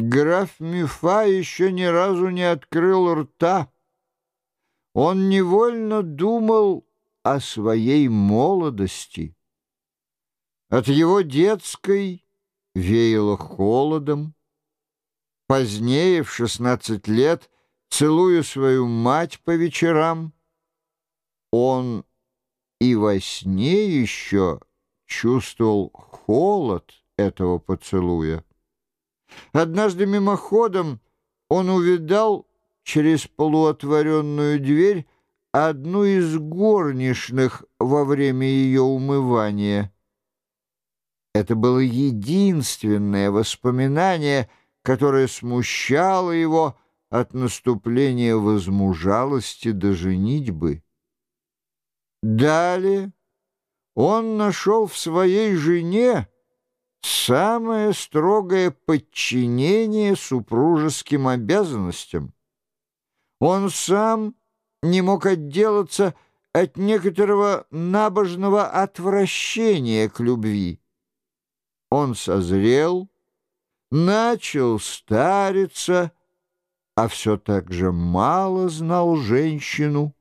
Граф Мюфа еще ни разу не открыл рта. Он невольно думал о своей молодости. От его детской веяло холодом. Позднее, в шестнадцать лет, целуя свою мать по вечерам, он и во сне еще чувствовал холод этого поцелуя. Однажды мимоходом он увидал через полуотворенную дверь одну из горничных во время ее умывания. Это было единственное воспоминание, которое смущало его от наступления возмужалости до женитьбы. Далее он нашел в своей жене самое строгое подчинение супружеским обязанностям. Он сам не мог отделаться от некоторого набожного отвращения к любви. Он созрел, начал стариться, а все так же мало знал женщину,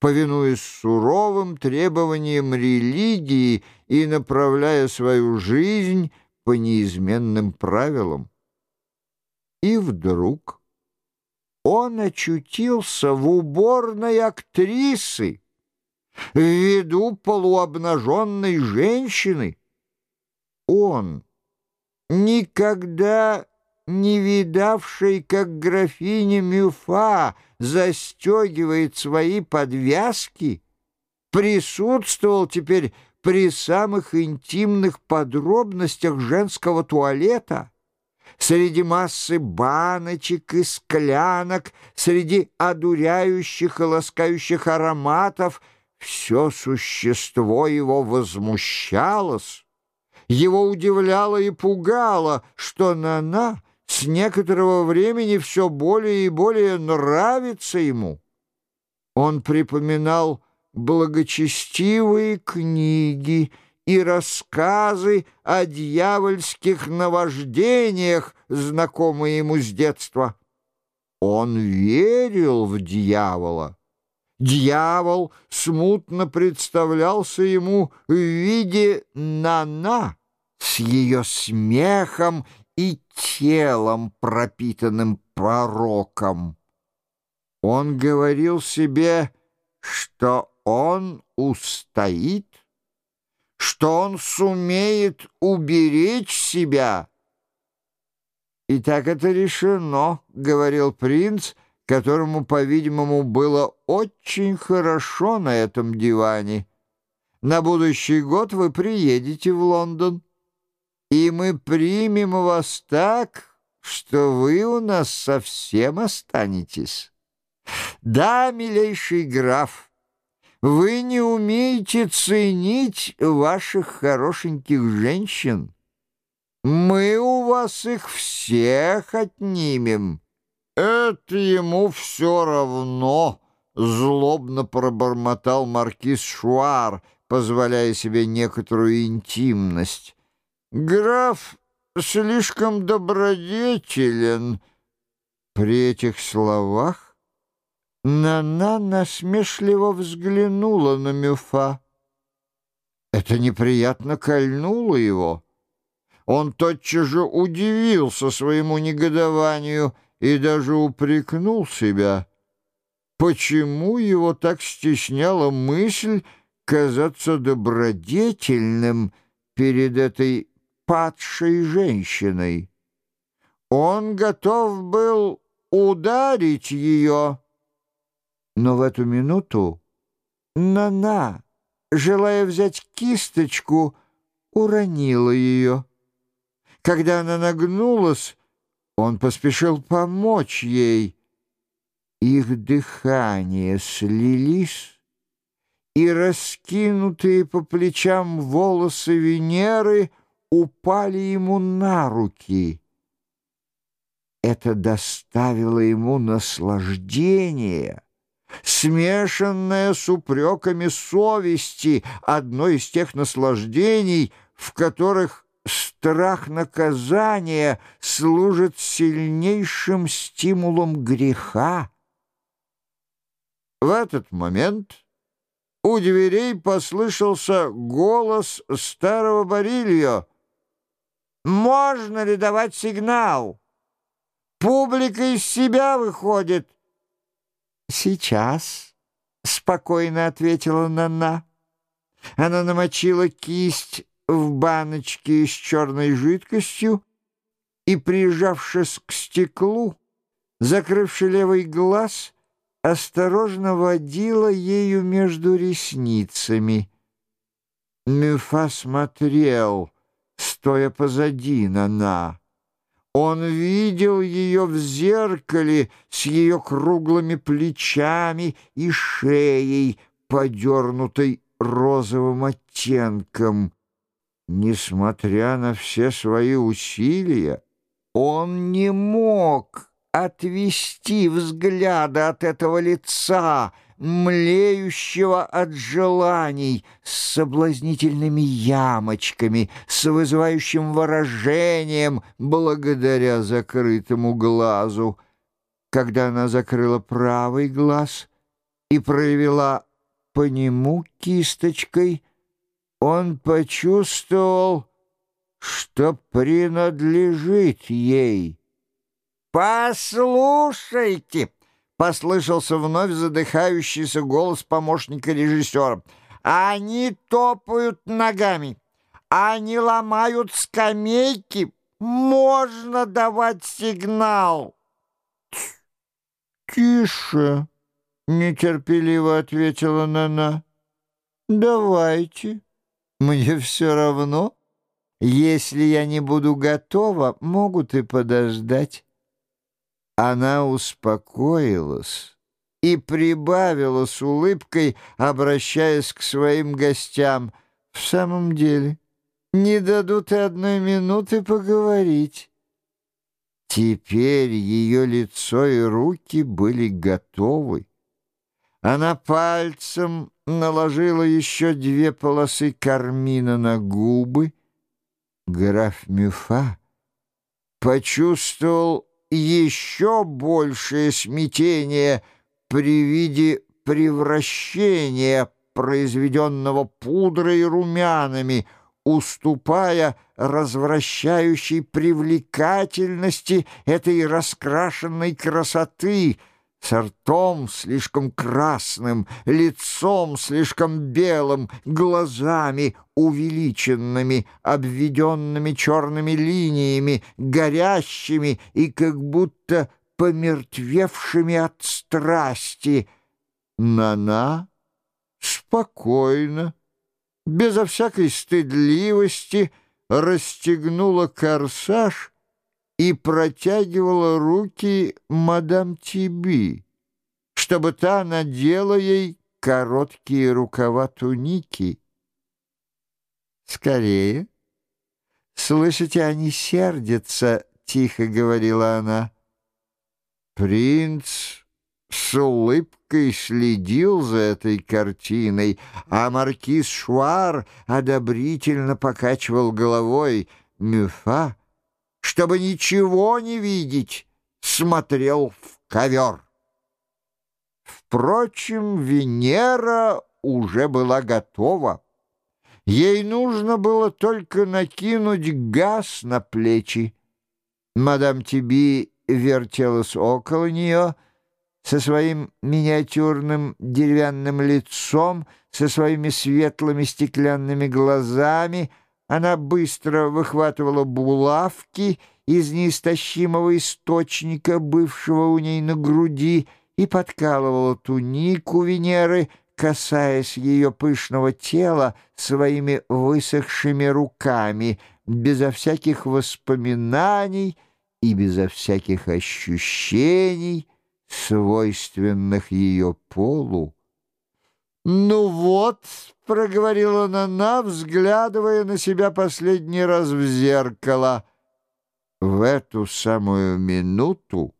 повинуясь суровым требованиям религии и направляя свою жизнь по неизменным правилам. И вдруг он очутился в уборной актрисы, в виду полуобнаженной женщины. Он, никогда не видавший, как графиня Мюфа застегивает свои подвязки, присутствовал теперь при самых интимных подробностях женского туалета, среди массы баночек и склянок, среди одуряющих и ласкающих ароматов, все существо его возмущалось. Его удивляло и пугало, что Нана с некоторого времени все более и более нравится ему. Он припоминал благочестивые книги и рассказы о дьявольских наваждениях, знакомые ему с детства. Он верил в дьявола. Дьявол смутно представлялся ему в виде Нана с ее смехом и телом, пропитанным пороком. Он говорил себе, что он устоит, что он сумеет уберечь себя. «И так это решено», — говорил принц, которому, по-видимому, было очень хорошо на этом диване. «На будущий год вы приедете в Лондон» и мы примем вас так, что вы у нас совсем останетесь. Да, милейший граф, вы не умеете ценить ваших хорошеньких женщин. Мы у вас их всех отнимем. Это ему все равно, — злобно пробормотал маркиз Шуар, позволяя себе некоторую интимность. Граф слишком добродетелен. При этих словах Нана насмешливо взглянула на Мюфа. Это неприятно кольнуло его. Он тотчас же удивился своему негодованию и даже упрекнул себя. Почему его так стесняла мысль казаться добродетельным перед этой падшей женщиной. Он готов был ударить ее. Но в эту минуту Нана, желая взять кисточку, уронила ее. Когда она нагнулась, он поспешил помочь ей. Их дыхания слились, и раскинутые по плечам волосы Венеры — упали ему на руки. Это доставило ему наслаждение, смешанное с упреками совести, одно из тех наслаждений, в которых страх наказания служит сильнейшим стимулом греха. В этот момент у дверей послышался голос старого Барильо. «Можно ли давать сигнал? Публика из себя выходит». «Сейчас», — спокойно ответила Нана. Она намочила кисть в баночке с черной жидкостью и, прижавшись к стеклу, закрывши левый глаз, осторожно водила ею между ресницами. Мюфа смотрел, стоя позади Нана. Он видел ее в зеркале с ее круглыми плечами и шеей, подернутой розовым оттенком. Несмотря на все свои усилия, он не мог отвести взгляда от этого лица, млеющего от желаний, с соблазнительными ямочками, с вызывающим выражением благодаря закрытому глазу. Когда она закрыла правый глаз и провела по нему кисточкой, он почувствовал, что принадлежит ей. «Послушайте!» — послышался вновь задыхающийся голос помощника режиссера. «Они топают ногами, они ломают скамейки, можно давать сигнал!» «Тише!» — нетерпеливо ответила Нана. «Давайте, мне все равно. Если я не буду готова, могут и подождать». Она успокоилась и прибавила с улыбкой, обращаясь к своим гостям. «В самом деле, не дадут и одной минуты поговорить». Теперь ее лицо и руки были готовы. Она пальцем наложила еще две полосы кармина на губы. Граф Мюфа почувствовал еще большее смятение при виде превращения, произведенного пудрой и румянами, уступая развращающей привлекательности этой раскрашенной красоты — с ртом слишком красным, лицом слишком белым, глазами увеличенными, обведенными черными линиями, горящими и как будто помертвевшими от страсти. Нана спокойно, безо всякой стыдливости, расстегнула корсаж и протягивала руки мадам Тиби, чтобы та надела ей короткие рукава туники. «Скорее!» «Слышите, они сердятся!» — тихо говорила она. Принц с улыбкой следил за этой картиной, а маркиз Шуар одобрительно покачивал головой. Мюфа чтобы ничего не видеть, смотрел в ковер. Впрочем, Венера уже была готова. Ей нужно было только накинуть газ на плечи. Мадам Тиби вертелась около нее со своим миниатюрным деревянным лицом, со своими светлыми стеклянными глазами — она быстро выхватывала булавки из неистощимого источника, бывшего у ней на груди, и подкалывала тунику Венеры, касаясь ее пышного тела своими высохшими руками, безо всяких воспоминаний и безо всяких ощущений, свойственных ее полу. «Ну вот», — проговорила она, взглядывая на себя последний раз в зеркало. В эту самую минуту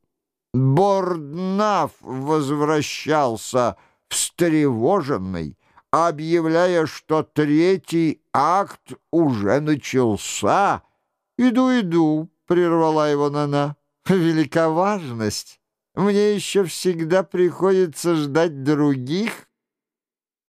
Борднаф возвращался встревоженный, объявляя, что третий акт уже начался. «Иду, иду», — прервала его Нана. «Велика важность. Мне еще всегда приходится ждать других».